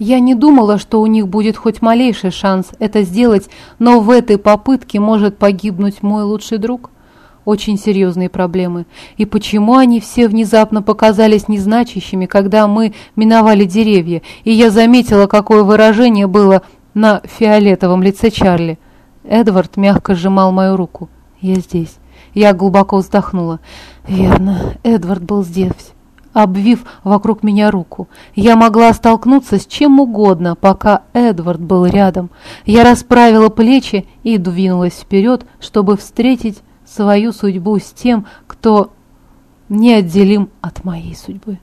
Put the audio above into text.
Я не думала, что у них будет хоть малейший шанс это сделать, но в этой попытке может погибнуть мой лучший друг. Очень серьезные проблемы. И почему они все внезапно показались незначащими, когда мы миновали деревья, и я заметила, какое выражение было на фиолетовом лице Чарли. Эдвард мягко сжимал мою руку. «Я здесь». Я глубоко вздохнула. «Верно, Эдвард был здесь» обвив вокруг меня руку. Я могла столкнуться с чем угодно, пока Эдвард был рядом. Я расправила плечи и двинулась вперед, чтобы встретить свою судьбу с тем, кто неотделим от моей судьбы.